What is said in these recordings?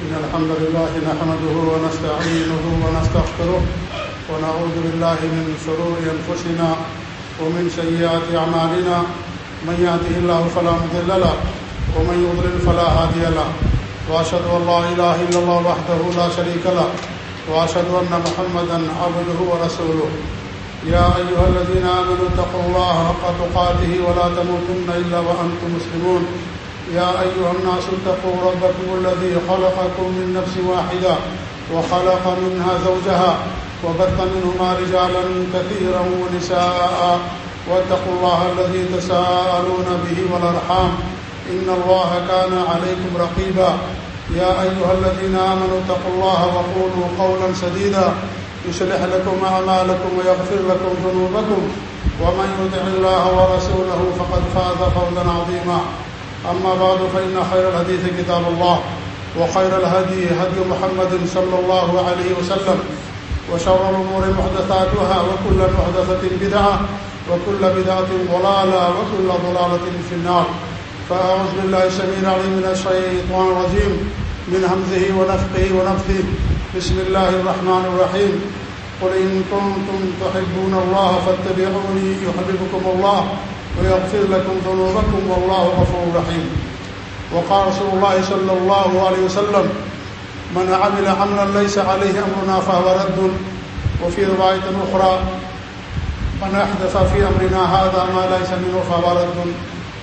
إن الحمد لله نحمده ونستعينه ونستغفره ونعوذ بالله من شرور أنفسنا ومن سيئات أعمالنا. من يهده الله فلا مضل له ومن يضلل فلا هادي له. وأشهد أن لا إله إلا الله وحده لا شريك له. وأشهد أن محمدا عبده ورسوله. يا أيها الذين آمنوا اتقوا الله حق تقاته ولا تموتن إلا وأنتم مسلمون. يا أيها الناس اتقوا ربكم الذي خلقكم من نفس واحدة وخلق منها زوجها وبث منهما رجالا كثيرا ونساء. واتقوا الله الذي تساءلون به والأرحام. إن الله كان عليكم رقيبا. يا أيها الذين آمنوا اتقوا الله وقولوا قولا سديدا. يصلح لكم أعمالكم ويغفر لكم ذنوبكم. ومن يطع الله ورسوله فقد فاز فوزا عظيما. أما بعد، فإن خير الحديث كتاب الله، وخير الهدي هدي محمد صلى الله عليه وسلم، وشر الأمور محدثاتها، وكل محدثة بدعة، وكل بدعة ضلالة، وكل ضلالة في النار. فأعوذ بالله السميع العليم من الشيطان الرجيم، من همزه ونفقه ونفثه. بسم الله الرحمن الرحيم. قل إن كنتم تحبون الله فاتبعوني يحببكم الله. ويغفر لكم ذنوبكم والله غفور رحيم. وقال رسول الله صلى الله عليه وسلم، من عمل عملا ليس عليه أمرنا فهو رد. وفي رواية أخرى، من أحدث في أمرنا هذا ما ليس منه فهو رد.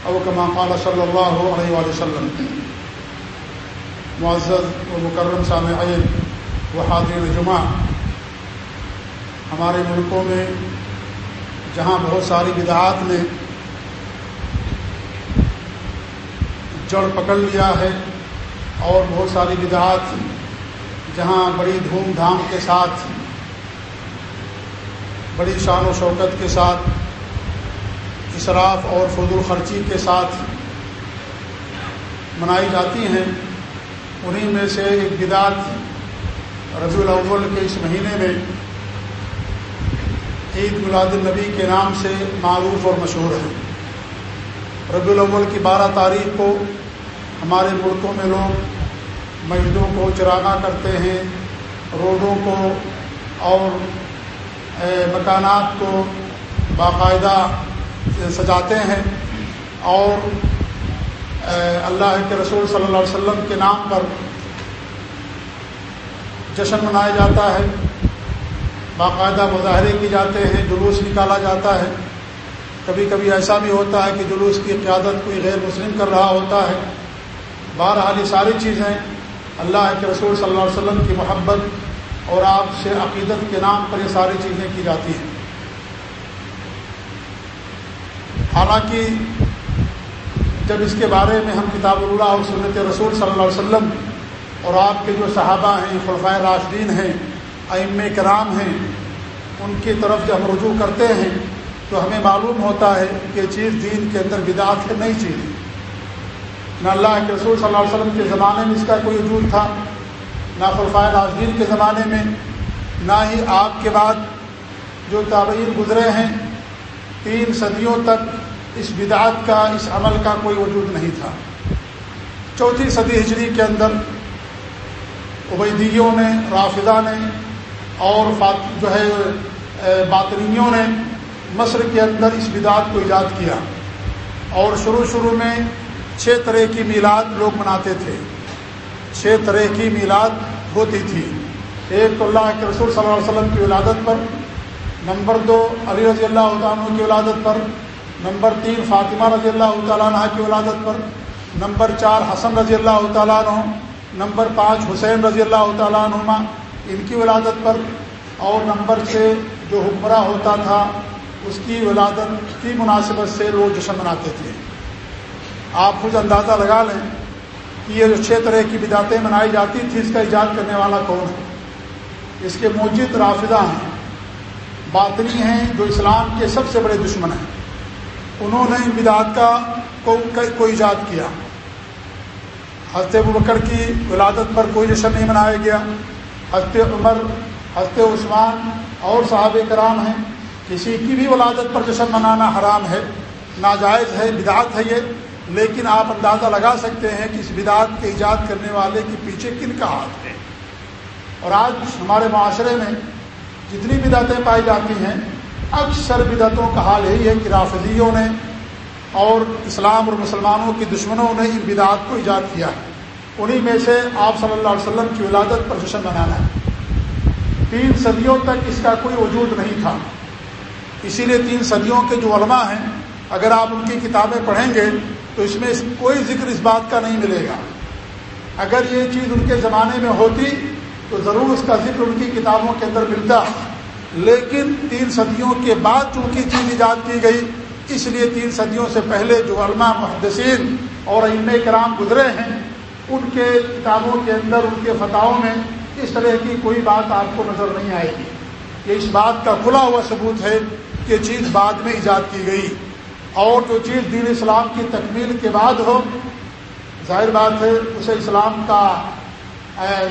أو كما قال صلى الله عليه وسلم. معزز و مکرم سامعین و حاضرین جمعہ ہمارے ملکوں میں جہاں بہت ساری بدعات نے جڑ پکڑ لیا ہے اور بہت ساری بدعات جہاں بڑی دھوم دھام کے ساتھ، بڑی شان و شوکت کے ساتھ اصراف اور فضول خرچی کے ساتھ منائی جاتی ہیں۔ انہیں میں سے ایک بدعت رضی الاول کے اس مہینے میں عید میلاد النبی کے نام سے معروف اور مشہور ہے۔ ربی الاول کی بارہ تاریخ کو ہمارے ملکوں میں لوگ مسجدوں کو چراغاں کرتے ہیں، روڈوں کو اور مکانات کو باقاعدہ سجاتے ہیں اور اللہ کے رسول صلی اللہ علیہ وسلم کے نام پر جشن منایا جاتا ہے۔ باقاعدہ مظاہرے کی جاتے ہیں، جلوس نکالا جاتا ہے۔ کبھی کبھی ایسا بھی ہوتا ہے کہ جلوس کی قیادت کوئی غیر مسلم کر رہا ہوتا ہے۔ بہرحال یہ ساری چیزیں اللہ کے رسول صلی اللہ علیہ وسلم کی محبت اور آپ سے عقیدت کے نام پر یہ ساری چیزیں کی جاتی ہیں۔ حالانکہ جب اس کے بارے میں ہم کتاب اللہ اور سنت رسول صلی اللہ علیہ وسلم اور آپ کے جو صحابہ ہیں خلفۂ راشدین ہیں ام کرام ہیں، ان کی طرف جب ہم رجوع کرتے ہیں تو ہمیں معلوم ہوتا ہے کہ چیز دین کے اندر بدعت ہے، نئی چیز۔ نہ اللہ کے رسول صلی اللہ علیہ وسلم کے زمانے میں اس کا کوئی وجود تھا، نہ خلفۂ راشدین کے زمانے میں، نہ ہی آپ کے بعد جو تابعین گزرے ہیں، تین صدیوں تک اس بدعت کا، اس عمل کا کوئی وجود نہیں تھا۔ چوتھی صدی ہجری کے اندر عبیدیوں نے، رافضہ نے اور جو ہے باطنیوں نے مصر کے اندر اس بدعت کو ایجاد کیا اور شروع شروع میں چھ طرح کی میلاد لوگ مناتے تھے۔ چھ طرح کی میلاد ہوتی تھی۔ ایک تو اللہ کے رسول صلی اللہ علیہ وسلم کی ولادت پر، نمبر دو علی رضی اللہ عنہ کی ولادت پر، نمبر تین فاطمہ رضی اللہ تعالیٰ عنہ کی ولادت پر، نمبر چار حسن رضی اللہ تعالیٰ عنہ، نمبر پانچ حسین رضی اللہ تعالیٰ عنما ان کی ولادت پر، اور نمبر چھ جو حکمراں ہوتا تھا اس کی ولادت، کی مناسبت سے لوگ جشن مناتے تھے۔ آپ خود اندازہ لگا لیں کہ یہ جو چھ طرح کی بدعتیں منائی جاتی تھی اس کا ایجاد کرنے والا کون ہے؟ اس کے موجود رافدہ ہیں، باطنی ہیں، جو اسلام کے سب سے بڑے دشمن ہیں۔ انہوں نے ان بدعت کا کو ایجاد کیا۔ حضرت بکر کی ولادت پر کوئی جشن نہیں منایا گیا۔ حضرت عمر، حضرت عثمان اور صحاب کرام ہیں۔ کسی کی بھی ولادت پر جشن منانا حرام ہے، ناجائز ہے، بدعت ہے یہ، لیکن آپ اندازہ لگا سکتے ہیں کہ اس بدعت کے ایجاد کرنے والے کے پیچھے کن کا ہاتھ ہے۔ اور آج ہمارے معاشرے میں جتنی بدعتیں پائی جاتی ہیں، اکثر بدعتوں کا حال یہی ہے کہ رافضیوں نے اور اسلام اور مسلمانوں کے دشمنوں نے ان بدعات کو ایجاد کیا ہے۔ انہی میں سے آپ صلی اللہ علیہ وسلم کی ولادت پر جشن منانا ہے۔ تین صدیوں تک اس کا کوئی وجود نہیں تھا۔ اسی لیے تین صدیوں کے جو علماء ہیں، اگر آپ ان کی کتابیں پڑھیں گے تو اس میں کوئی ذکر اس بات کا نہیں ملے گا۔ اگر یہ چیز ان کے زمانے میں ہوتی تو ضرور اس کا ذکر ان کی کتابوں کے اندر ملتا۔ لیکن تین صدیوں کے بعد چونکہ چیز ایجاد کی گئی، اس لیے تین صدیوں سے پہلے جو علماء محدثین اور علم کرام گزرے ہیں، ان کے کتابوں کے اندر، ان کے فتحوں میں اس طرح کی کوئی بات آپ کو نظر نہیں آئے گی۔ یہ اس بات کا کھلا ہوا ثبوت ہے۔ کہ چیز بعد میں ایجاد کی گئی۔ اور جو چیز دین اسلام کی تکمیل کے بعد ہو، ظاہر بات ہے، اسے اسلام کا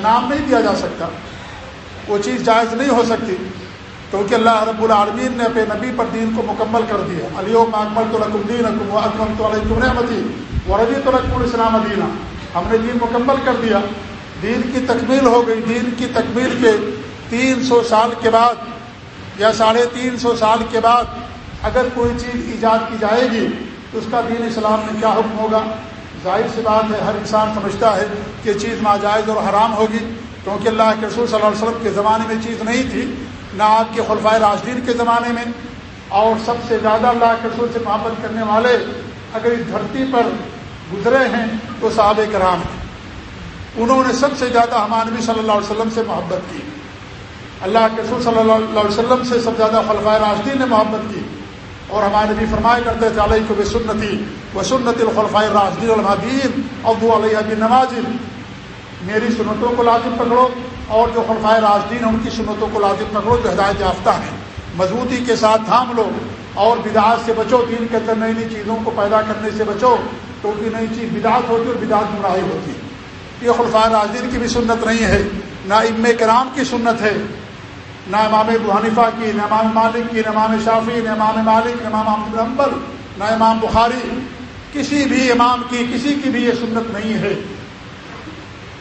نام نہیں دیا جا سکتا۔ وہ چیز جائز نہیں ہو سکتی۔ کیونکہ اللہ رب العالمین نے اپنے نبی پر دین کو مکمل کر دیا۔ علی اکمل تو رقم دین اکم تو علیہ رحمتی و تو رقم الاسلام ادینہ ہم نے دین مکمل کر دیا۔ دین کی تکمیل ہو گئی۔ دین کی تکمیل کے تین سو سال کے بعد یا ساڑھے تین سو سال کے بعد اگر کوئی چیز ایجاد کی جائے گی، تو اس کا دین اسلام میں کیا حکم ہوگا؟ ظاہر سی بات ہے، ہر انسان سمجھتا ہے کہ چیز ناجائز اور حرام ہوگی، کیونکہ اللہ کے رسول صلی اللہ علیہ وسلم کے زمانے میں چیز نہیں تھی، نہ آپ کے خلفۂ راجدین کے زمانے میں۔ اور سب سے زیادہ اللہ کے رسول سے محبت کرنے والے اگر اس دھرتی پر گزرے ہیں تو صحابہ کرام ہیں۔ انہوں نے سب سے زیادہ ہمانبی صلی اللہ علیہ وسلم سے محبت کی۔ اللہ کے رسول صلی اللہ علیہ وسلم سے سب زیادہ خلفۂ راجدین نے محبت کی۔ اور ہمارے نبی فرمائے کرتے تھے علیہ کو بے سنتی وہ سنت الخلفۂ راجدین المحدین ابو علیہ بن نواز میری سنتوں کو لازم پکڑو اور جو خلفائے راجدین ہیں، ان کی سنتوں کو لازم پکڑو جو ہدایت یافتہ ہیں۔ مضبوطی کے ساتھ تھام لو اور بدعات سے بچو، دین کے اندر نئی نئی چیزوں کو پیدا کرنے سے بچو تو کیونکہ نئی چیز بدعت ہوتی اور بدعت گمراہی ہوتی۔ یہ خلفائے راجدین کی بھی سنت نہیں ہے، نہ ام کرام کی سنت ہے نہ امام ابو حنیفہ کی نہ امام مالک کی نہ امام شافی نہ امام مالک نہ امام احمد امبر نہ امام بخاری۔ کسی بھی امام کی، کسی کی بھی یہ سنت نہیں ہے۔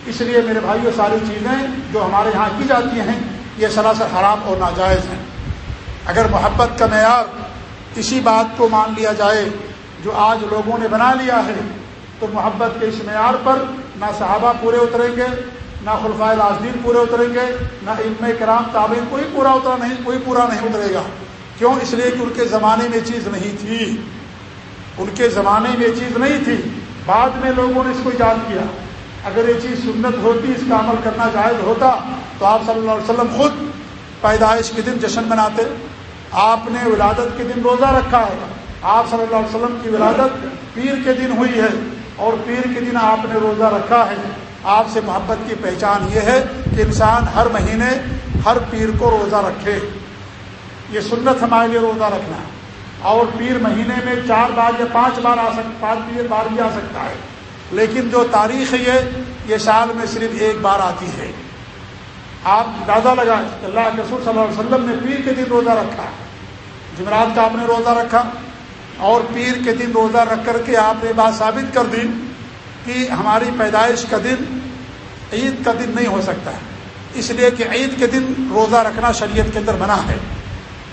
اس لیے میرے بھائیو، ساری چیزیں جو ہمارے یہاں کی جاتی ہیں، یہ سراسر حرام اور ناجائز ہیں۔ اگر محبت کا معیار اسی بات کو مان لیا جائے جو آج لوگوں نے بنا لیا ہے، تو محبت کے اس معیار پر نہ صحابہ پورے اتریں گے نہ خلفائے راجدین پورے اتریں گے، نہ علم کرام تعبیر کوئی پورا اترا نہیں، کوئی پورا نہیں اترے گا۔ کیوں؟ اس لیے کہ ان کے زمانے میں چیز نہیں تھی۔ ان کے زمانے میں چیز نہیں تھی۔ بعد میں لوگوں نے اس کو یاد کیا۔ اگر یہ چیز سنت ہوتی، اس کا عمل کرنا جائز ہوتا، تو آپ صلی اللہ علیہ وسلم خود پیدائش کے دن جشن مناتے۔ آپ نے ولادت کے دن روزہ رکھا ہے۔ آپ صلی اللہ علیہ وسلم کی ولادت پیر کے دن ہوئی ہے اور پیر کے دن آپ نے روزہ رکھا ہے۔ آپ سے محبت کی پہچان یہ ہے کہ انسان ہر مہینے ہر پیر کو روزہ رکھے۔ یہ سنت ہمارے لیے روزہ رکھنا ہے۔ اور پیر مہینے میں چار بار یا پانچ بار آ سک، پانچ بار بھی آ سکتا ہے۔ لیکن جو تاریخ ہے، یہ یہ سال میں صرف ایک بار آتی ہے۔ آپ اندازہ لگا اللہ کے رسول صلی اللہ علیہ وسلم نے پیر کے دن روزہ رکھا۔ جمعرات کا آپ نے روزہ رکھا۔ اور پیر کے دن روزہ رکھ کر کے آپ نے بات ثابت کر دی کہ ہماری پیدائش کا دن عید کا دن نہیں ہو سکتا ہے۔ اس لیے کہ عید کے دن روزہ رکھنا شریعت کے اندر منع ہے۔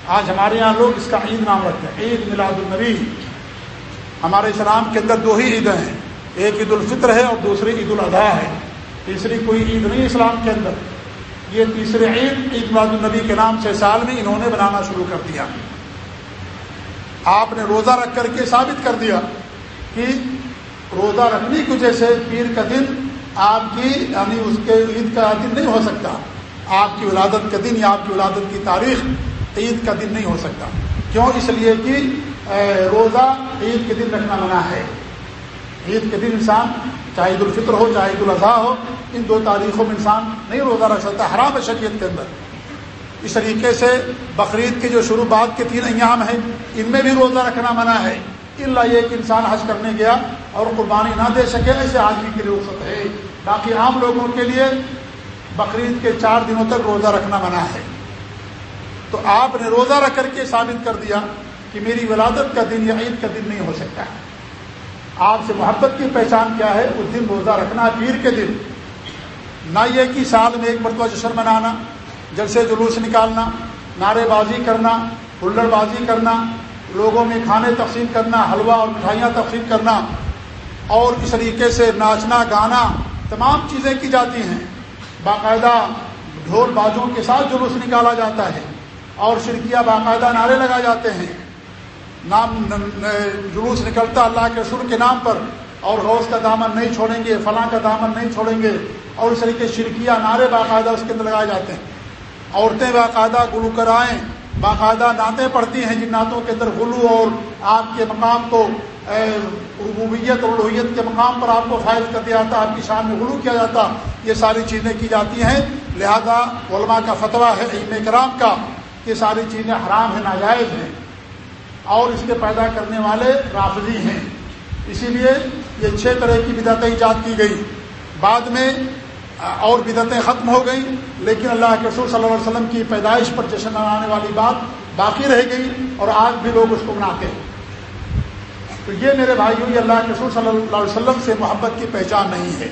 آج ہمارے یہاں لوگ اس کا عید نام رکھتے ہیں۔ عید میلاد النبی۔ ہمارے اسلام کے اندر دو ہی عیدیں ہیں۔ ایک عید الفطر ہے اور دوسری عید الاضحیٰ ہے۔ تیسری کوئی عید نہیں اسلام کے اندر۔ یہ تیسری عید عید میلاد النبی کے نام سے سال میں انہوں نے بنانا شروع کر دیا۔ آپ نے روزہ رکھ کر کے ثابت کر دیا کہ روزہ رکھنے کی وجہ سے پیر کا دن آپ کی یعنی اس کے عید کا دن نہیں ہو سکتا۔ آپ کی ولادت کا دن یا آپ کی ولادت کی تاریخ عید کا دن نہیں ہو سکتا۔ کیوں؟ اس لیے کہ روزہ عید کے دن رکھنا منع ہے۔ عید کے دن انسان چاہے عید الفطر ہو، چاہے عید الاضحیٰ ہو، ان دو تاریخوں میں انسان نہیں روزہ رکھ سکتا، حرام ہے شریعت کے اندر۔ اس طریقے سے بقرعید کے جو شروع بعد کے تین ایام ہیں، ان میں بھی روزہ رکھنا منع ہے۔ اللہ یہ کہ انسان حج کرنے گیا اور قربانی نہ دے سکے ایسے آدمی کے لیے رخصت ہے۔ باقی عام لوگوں کے لیے بقرعید کے چار دنوں تک روزہ رکھنا منع ہے۔ تو آپ نے روزہ رکھ کر کے ثابت کر دیا کہ میری ولادت کا دن یا عید کا دن نہیں ہو سکتا۔ ہے آپ سے محبت کی پہچان کیا ہے؟ اس دن روزہ رکھنا پیر کے دن۔ نہ یہ کہ سال میں ایک مرتبہ جشن منانا، جلسے جلوس نکالنا، نعرے بازی کرنا ہلڑ بازی کرنا، لوگوں میں کھانے تقسیم کرنا، حلوہ اور مٹھائیاں تقسیم کرنا۔ اور اس طریقے سے ناچنا، گانا تمام چیزیں کی جاتی ہیں۔ باقاعدہ ڈھول بازوں کے ساتھ جلوس نکالا جاتا ہے اور شرکیہ باقاعدہ نعرے لگائے جاتے ہیں۔ نام، جلوس نکلتا اللہ کے سر کے نام پر اور غوث کا دامن نہیں چھوڑیں گے، فلاں کا دامن نہیں چھوڑیں گے اور اس طریقے شرکیہ نعرے باقاعدہ اس کے اندر لگائے جاتے ہیں۔ عورتیں باقاعدہ گلو کرائیں باقاعدہ نعتیں پڑھتی ہیں جن نعتوں کے اندر غلو اور آپ کے مقام کو ربوبیت اور لوہیت کے مقام پر آپ کو فائز کر دیا جاتا، آپ کی شان میں غلو کیا جاتا، یہ ساری چیزیں کی جاتی ہیں۔ لہذا علماء کا فتویٰ ہے، علم کرام کا، یہ ساری چیزیں حرام ہیں، ناجائز ہیں۔ اور اس کے پیدا کرنے والے رافضی ہیں۔ اسی لیے یہ چھ طرح کی بدعتیں ایجاد کی گئی بعد میں اور بدعتیں ختم ہو گئیں، لیکن اللہ کے رسول صلی اللہ علیہ وسلم کی پیدائش پر جشن منانے والی بات باقی رہ گئی اور آج بھی لوگ اس کو مناتے ہیں۔ تو یہ میرے بھائیوں، یہ اللہ کے رسول صلی اللہ علیہ وسلم سے محبت کی پہچان نہیں ہے۔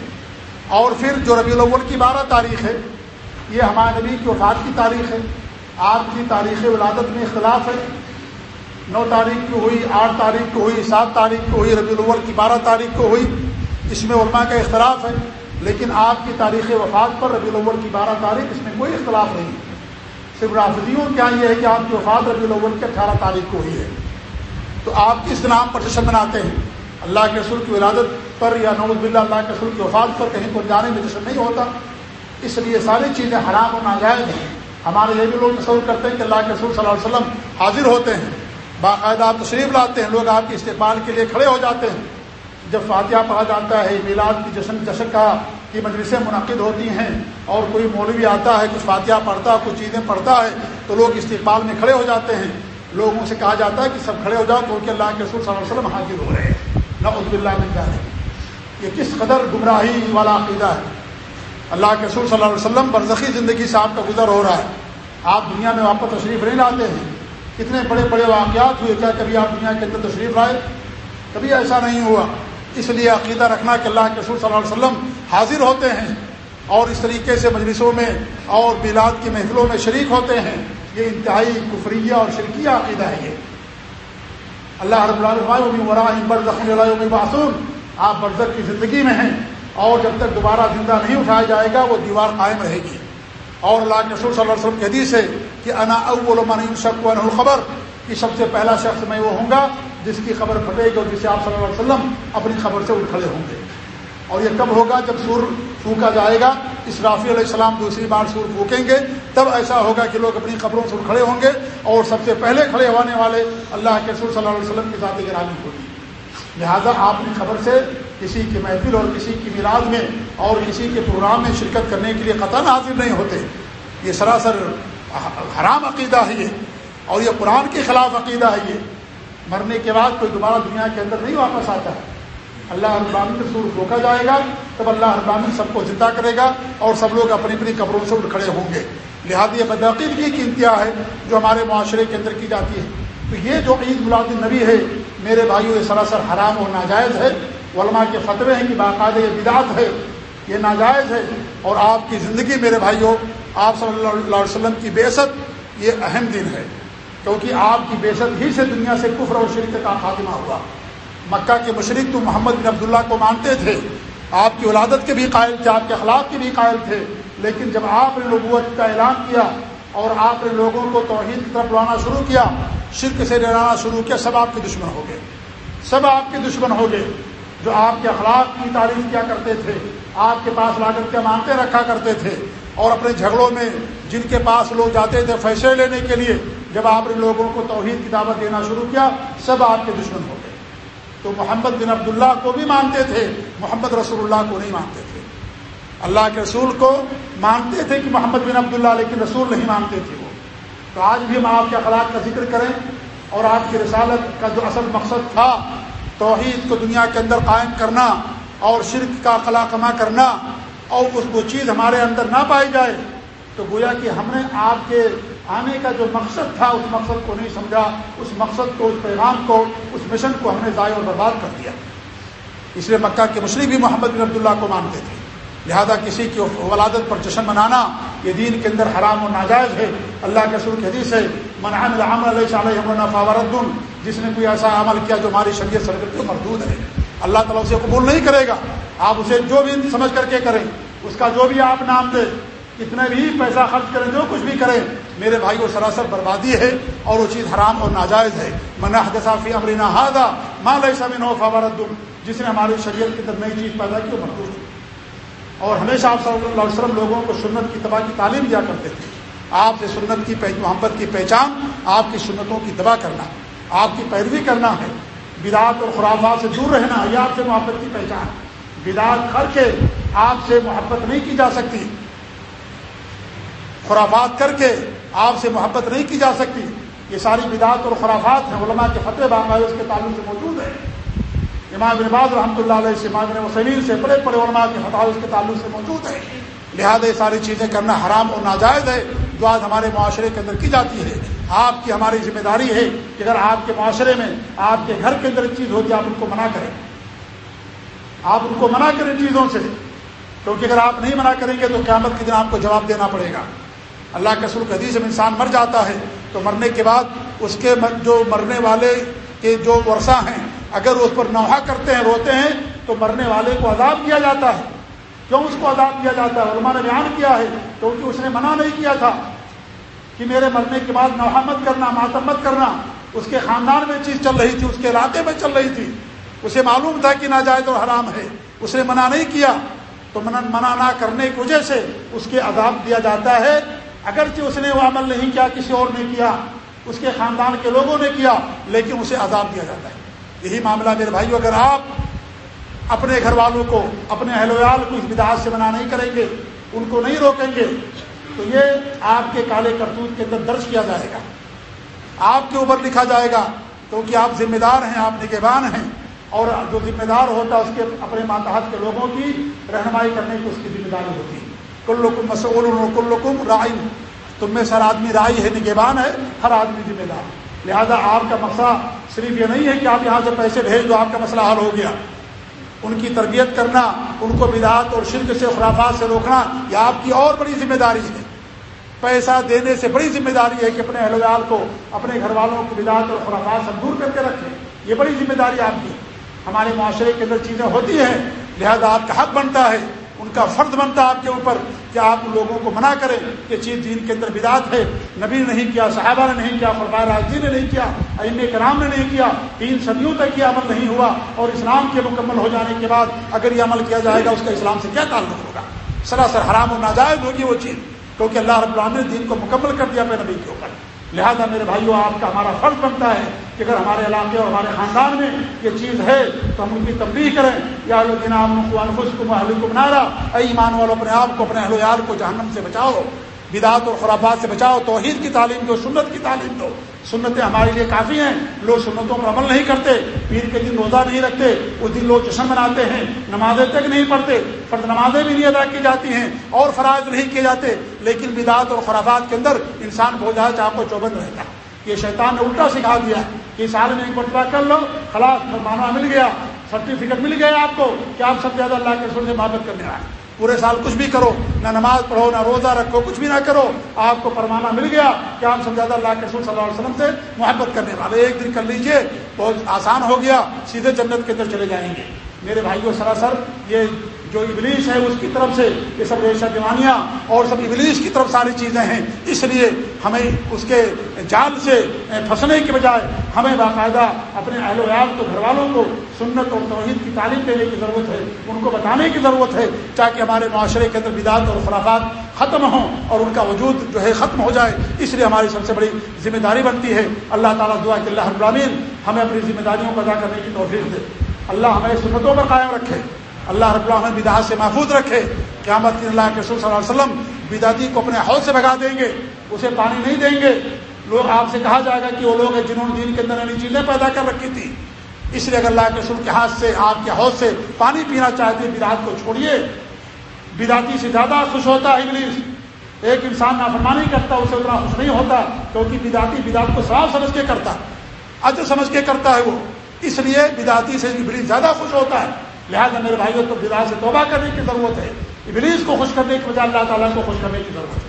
اور پھر جو ربیع الاول کی بارہ تاریخ ہے، یہ ہمارے نبی کی وفات کی تاریخ ہے۔ آپ کی تاریخ ولادت میں اختلاف ہے۔ نو تاریخ کو ہوئی، آٹھ تاریخ کو ہوئی، سات تاریخ کو ہوئی، ربیع الاول کی بارہ تاریخ کو ہوئی، اس میں علماء کا اختلاف ہے۔ لیکن آپ کی تاریخ وفات پر ربیع الاول کی بارہ تاریخ، اس میں کوئی اختلاف نہیں۔ صرف رافضیوں کیا یہ ہے کہ آپ کی وفات ربیع الاول کی اٹھارہ تاریخ کو ہوئی ہے۔ تو آپ کس نام پر جشن مناتے ہیں؟ اللہ کے رسول کی ولادت پر یا نوز بلّہ اللہ کے رسول کی وفات پر کہیں پر جانے میں جشن نہیں ہوتا؟ اس لیے ساری چیزیں حرام اور ناجائز ہیں۔ ہمارے یہ بھی لوگ تصور کرتے ہیں کہ اللہ کے رسول صلی اللہ علیہ وسلم حاضر ہوتے ہیں۔ باقاعدہ آپ تشریف لاتے ہیں، لوگ آپ کے استقبال کے لیے کھڑے ہو جاتے ہیں۔ جب فاتحہ پڑھا جاتا ہے، میلاد کی جشن جشن کا کی مجلسیں منعقد ہوتی ہیں اور کوئی مولوی آتا ہے، کچھ فاتحہ پڑھتا ہے کچھ چیزیں پڑھتا ہے، تو لوگ استقبال میں کھڑے ہو جاتے ہیں۔ لوگوں سے کہا جاتا ہے کہ سب کھڑے ہو جاؤ کیونکہ اللہ کے رسول صلی اللہ علیہ وسلم حاضر ہو رہے ہیں۔ نہ اللہ مل جا رہے یہ کس قدر گمراہی والا عقیدہ ہے۔ اللہ کے رسول صلی اللہ علیہ وسلم برزخی زندگی سے آپ کا گزر ہو رہا ہے۔ آپ دنیا میں واپس تشریف نہیں لاتے ہیں۔ کتنے بڑے بڑے واقعات ہوئے، کیا کبھی آپ دنیا کے اندر تشریف لائے؟ کبھی ایسا نہیں ہوا۔ اس لیے عقیدہ رکھنا کہ اللہ کے رسول صلی اللہ علیہ وسلم حاضر ہوتے ہیں اور اس طریقے سے مجلسوں میں اور میلاد کی محفلوں میں شریک ہوتے ہیں۔ یہ انتہائی کفریہ اور شرکیہ عقیدہ ہے یہ۔ اللہ رب العالم معصوم آپ برزت کی زندگی میں ہیں اور جب تک دوبارہ زندہ نہیں اٹھایا جائے گا، وہ دیوار قائم رہے گی۔ اور اللہ کے رسول صلی اللہ علیہ وسلم کی حدیث ہے کہ انا اول من شک و الخبر، کہ سب سے پہلا شخص میں وہ ہوں گا جس کی خبر پھٹے گی اور جسے آپ صلی اللہ علیہ وسلم اپنی خبر سے اٹھ کھڑے ہوں گے۔ اور یہ کب ہوگا جب سور پھونکا جائے گا۔ اس رافی علیہ السلام دوسری بار سور پھونکیں گے۔ تب ایسا ہوگا کہ لوگ اپنی خبروں سے کھڑے ہوں گے اور سب سے پہلے کھڑے ہونے والے اللہ کے رسول صلی اللہ علیہ وسلم کی ذات گرامی ہوگی۔ لہٰذا آپ کی خبر سے کسی کی محفل اور کسی کی میلاد میں اور کسی کے پروگرام میں شرکت کرنے کے لیے قطن حاضر نہیں ہوتے۔ یہ سراسر حرام عقیدہ ہے یہ۔ اور یہ قرآن کے خلاف عقیدہ ہے یہ۔ مرنے کے بعد کوئی دوبارہ دنیا کے اندر نہیں واپس آتا۔ ہے اللہ ابامن کے سور روکا جائے گا، تب اللہ ابامن سب کو زندہ کرے گا اور سب لوگ اپنی اپنی قبروں سے اٹھ کھڑے ہوں گے۔ لہٰذا یہ بدعقیدگی کی انتہا ہے جو ہمارے معاشرے کے اندر کی جاتی ہے۔ تو یہ جو عید ملاد النبی ہے، میرے بھائیوں یہ سراسر حرام اور ناجائز ہے۔ علماء کے فتوے ہیں کہ باقاعدہ یہ بدعت ہے، یہ ناجائز ہے۔ اور آپ کی زندگی میرے بھائیوں آپ صلی اللہ علیہ وسلم کی بیست یہ اہم دن ہے۔ کیونکہ آپ کی بیست ہی سے دنیا سے کفر اور شرک کا خاتمہ ہوا۔ مکہ کے مشرق تو محمد بن عبداللہ کو مانتے تھے۔ آپ کی ولادت کے بھی قائل تھے، آپ کے اخلاق کے بھی قائل تھے۔ لیکن جب آپ نے نبوت کا اعلان کیا اور آپ نے لوگوں کو توحید کی طرف لانا شروع کیا، شرک سے ڈرانا شروع کیا، سب آپ کے دشمن ہو گئے۔ سب آپ کے دشمن ہو گئے۔ جو آپ کے اخلاق کی تعریف کیا کرتے تھے، آپ کے پاس لا کر کے مانتے رکھا کرتے تھے۔ اور اپنے جھگڑوں میں جن کے پاس لوگ جاتے تھے فیصلے لینے کے لیے، جب آپ نے لوگوں کو توحید کی دعوت دینا شروع کیا، سب آپ کے دشمن ہو گئے۔ تو محمد بن عبداللہ کو بھی مانتے تھے، محمد رسول اللہ کو نہیں مانتے تھے۔ اللہ کے رسول کو مانتے تھے کہ محمد بن عبداللہ، لیکن رسول نہیں مانتے تھے وہ۔ تو آج بھی ہم آپ کے اخلاق کا ذکر کریں اور آپ کی رسالت کا جو اصل مقصد تھا، توحید کو دنیا کے اندر قائم کرنا اور شرک کا خلا کرنا، اور اس وہ چیز ہمارے اندر نہ پائی جائے، تو گویا کہ ہم نے آپ کے آنے کا جو مقصد تھا، اس مقصد کو نہیں سمجھا، اس مقصد کو، اس پیغام کو، اس مشن کو ہم نے ضائع اور برباد کر دیا۔ اس لیے مکہ کے مشرق بھی محمد بن عبداللہ کو مانتے تھے۔ لہذا کسی کی ولادت پر جشن منانا، یہ دین کے اندر حرام و ناجائز ہے۔ اللہ کے سر حدیث ہے منحم علیہ علیہ فاورد جس نے کوئی ایسا عمل کیا جو ہماری شریعت سرکت کو مردود ہے۔ اللہ تعالیٰ اسے قبول نہیں کرے گا۔ آپ اسے جو بھی سمجھ کر کے کریں، اس کا جو بھی آپ نام دیں کتنے بھی پیسہ خرچ کریں، جو کچھ بھی کریں، میرے بھائی وہ سراسر بربادی ہے اور وہ چیز حرام اور ناجائز ہے۔ مناح جسافی امرینا ہادا ماں سمین ہو فوارت جس نے ہماری شریعت کی طرف نئی چیز پیدا کی وہ مردود اور ہمیشہ آپ صلی اللہ علیہ وسلم لوگوں کو سنت کی تباہ کی تعلیم دیا کرتے تھے۔ آپ سے سنت کی محبت کی پہچان، آپ کی سنتوں کی دبا کرنا، آپ کی پیروی کرنا ہے۔ بدعت اور خرافات سے دور رہنا، یہ آپ سے محبت کی پہچان۔ بدعت کر کے آپ سے محبت نہیں کی جا سکتی۔ خرافات کر کے آپ سے محبت نہیں کی جا سکتی۔ یہ ساری بدعت اور خرافات ہیں، علماء کے فتح باقاعدہ اس کے تعلق سے موجود ہے امام باز رحمۃ اللہ علیہ سے، امام وسلیم سے، بڑے بڑے علماء کے فتح اس کے تعلق سے موجود ہے لہٰذا یہ ساری چیزیں کرنا حرام اور ناجائز ہے۔ جو آج ہمارے معاشرے کے اندر کی جاتی ہے۔ آپ کی ہماری ذمہ داری ہے کہ اگر آپ کے معاشرے میں، آپ کے گھر کے اندر ایک چیز ہوتی ہے، آپ ان کو منع کریں۔ آپ ان کو منع کریں چیزوں سے۔ کیونکہ اگر آپ نہیں منع کریں گے تو قیامت کے دن آپ کو جواب دینا پڑے گا۔ اللہ کے سلک حدیث میں انسان مر جاتا ہے تو مرنے کے بعد اس کے جو مرنے والے کے جو ورثہ ہیں، اگر اس پر نوحہ کرتے ہیں، روتے ہیں، تو مرنے والے کو عذاب کیا جاتا ہے۔ کیوں اس کو عذاب کیا جاتا ہے؟ علماء نے بیان کیا ہے، کیونکہ اس نے منع نہیں کیا تھا کہ میرے مرنے کے بعد نوحہ مت کرنا ماتم مت کرنا۔ اس کے خاندان میں چیز چل رہی تھی، اس کے علاقے میں چل رہی تھی۔ اسے معلوم تھا کہ ناجائز اور حرام ہے۔ اس نے منع نہیں کیا۔ تو منع نہ کرنے کی وجہ سے اس کے عذاب دیا جاتا ہے۔ اگرچہ اس نے وہ عمل نہیں کیا، کسی اور نے کیا، اس کے خاندان کے لوگوں نے کیا، لیکن اسے عذاب دیا جاتا ہے۔ یہی معاملہ میرے بھائیو، اگر آپ اپنے گھر والوں کو، اپنے اہل ویال کو اس بداعت سے منع نہیں کریں گے، ان کو نہیں روکیں گے، تو یہ آپ کے کالے کرتوت کے اندر درج کیا جائے گا۔ آپ کے اوپر لکھا جائے گا، کیونکہ آپ ذمہ دار ہیں، آپ نگہبان ہیں، اور جو ذمہ دار ہوتا ہے، اس کے اپنے ماتحت کے لوگوں کی رہنمائی کرنے کی اس کی ذمہ داری ہوتی ہے۔ کل مسول کل لکم رائن تم میں سر آدمی رائی ہے، نگہبان ہے، ہر آدمی ذمہ دار۔ لہذا آپ کا مسئلہ صرف یہ نہیں ہے کہ آپ یہاں سے پیسے بھیج دو، آپ کا مسئلہ حل ہو گیا۔ ان کی تربیت کرنا، ان کو بدعت اور شرک سے، خرافات سے روکنا، یہ آپ کی اور بڑی ذمہ داری ہے۔ پیسہ دینے سے بڑی ذمہ داری ہے کہ اپنے اہل کو، اپنے گھر والوں کو بدعت اور خرافات سے دور کر کے رکھیں یہ بڑی ذمہ داری آپ کی۔ ہمارے معاشرے کے اندر چیزیں ہوتی ہیں، لہذا آپ کا حق بنتا ہے۔ ان کا فرد بنتا آپ کے اوپر کہ آپ لوگوں کو منع کریں کہ چیز دین کے اندر بدعت ہے، نبی نے نہیں کیا، صحابہ نے نہیں کیا فرما راجی نے نہیں کیا ام کرام نے نہیں کیا، تین صدیوں تک یہ عمل نہیں ہوا اور اسلام کے مکمل ہو جانے کے بعد اگر یہ عمل کیا جائے گا، اس کا اسلام سے کیا تعلق ہوگا؟ سراسر حرام و ناجائز ہوگی وہ چیز، کیونکہ اللہ رب العالمین نے دین کو مکمل کر دیا اپنے نبی کے اوپر۔ لہذا میرے بھائیوں آپ کا ہمارا فرض بنتا ہے کہ اگر ہمارے علاقے اور ہمارے خاندان میں یہ چیز ہے، تو ہم ان کی تبدیل کریں۔ یا خوش کو محل کو بنا رہا ایمان والوں اپنے آپ کو، اپنے اہل کو جہنم سے بچاؤ بدعت اور خرابات سے بچاؤ، توحید کی تعلیم دو، سنت کی تعلیم دو۔ سنتیں ہمارے لیے کافی ہیں۔ لوگ سنتوں پر عمل نہیں کرتے، پیر کے دن روزہ نہیں رکھتے، اس دن لوگ جشن مناتے ہیں، نمازیں تک نہیں پڑھتے فرد نمازیں بھی نہیں ادا کی جاتی ہیں اور فرائض نہیں کیے جاتے۔ لیکن بدعت اور خرابات کے اندر انسان بہت زیادہ چاہ کو چوبند رہتا ہے۔ یہ شیطان نے الٹا سکھا دیا کہ سال میں ایک مرتبہ کر لو، خلاص مانوا مل گیا، سرٹیفکیٹ مل گیا آپ کو کہ آپ سب زیادہ اللہ کے سر سے محبت کرنے آئے پورے سال کچھ بھی کرو، نہ نماز پڑھو، نہ روزہ رکھو، کچھ بھی نہ کرو، آپ کو پرمانا مل گیا کہ آپ سب زیادہ اللہ کے رسول صلی اللہ علیہ وسلم سے محبت کرنے والے۔ ایک دن کر لیجیے، بہت آسان ہو گیا، سیدھے جنت کے اندر چلے جائیں گے۔ میرے بھائیوں، سراسر یہ جو ابلیس ہے اس کی طرف سے یہ سب ریشہ دیوانیاں اور سب ابلیس کی طرف ساری چیزیں ہیں۔ اس لیے ہمیں اس کے جال سے پھنسنے کے بجائے ہمیں باقاعدہ اپنے اہل ویال کو گھر والوں کو سنت اور توحید کی تعلیم دینے کی ضرورت ہے، ان کو بتانے کی ضرورت ہے تاکہ ہمارے معاشرے کے اندر بدعت اور خرافات ختم ہوں اور ان کا وجود جو ہے ختم ہو جائے۔ اس لیے ہماری سب سے بڑی ذمہ داری بنتی ہے۔ اللہ تعالیٰ دعا کہ اللہ ابراہین ہمیں اپنی ذمہ داریوں کو ادا کرنے کی توفیق دے۔ اللہ ہمیں سنتوں پر قائم رکھے۔ اللہ رب اللہ بدعات سے محفوظ رکھے۔ قیامت کی اللہ کے رسول صلی اللہ علیہ وسلم بدعتی کو اپنے حوض سے بھگا دیں گے، اسے پانی نہیں دیں گے۔ لوگ آپ سے کہا جائے گا کہ وہ لوگ ہیں جنہوں نے دین کے اندر نئی چیزیں پیدا کر رکھی تھی۔ اس لیے اگر اللہ کے رسول کے ہاتھ سے، آپ کے حوض سے پانی پینا چاہتے ہیں کو چھوڑیے۔ بدعتی سے زیادہ خوش ہوتا ہے انگلش ایک انسان نافرمانی کرتا اسے اتنا خوش نہیں ہوتا کیونکہ بدعتی بدعت کو صاف سمجھ کے کرتا اجر سمجھ کے کرتا ہے وہ۔ اس لیے بدعتی سے ابلیس زیادہ خوش ہوتا ہے۔ لہٰذا میرے بھائیوں کو بدا سے توبہ کرنے کی ضرورت ہے۔ ابلیس کو خوش کرنے کی بجائے اللہ تعالیٰ کو خوش کرنے کی ضرورت ہے۔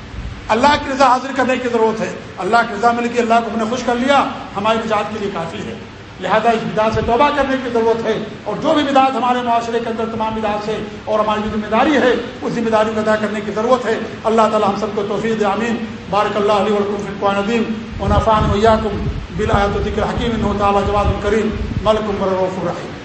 اللہ کی رضا حاضر کرنے کی ضرورت ہے۔ اللہ کی رضا مل کے اللہ کو ہم نے خوش کر لیا، ہماری نجات کے لیے کافی ہے۔ لہذا اس بدعت سے توبہ کرنے کی ضرورت ہے۔ اور جو بھی بدعت ہمارے معاشرے کے اندر تمام بدعت سے اور ہماری جو ذمہ داری ہے، اس ذمہ داری کو ادا کرنے کی ضرورت ہے۔ اللہ تعالیٰ ہم سب کو توفیع امین بارک اللہ علیہ ولقم ندیم ونافان ویاکم بلایات ذکر حکیم۔ تعالیٰ جواد الکریم ملکم برف الرحیم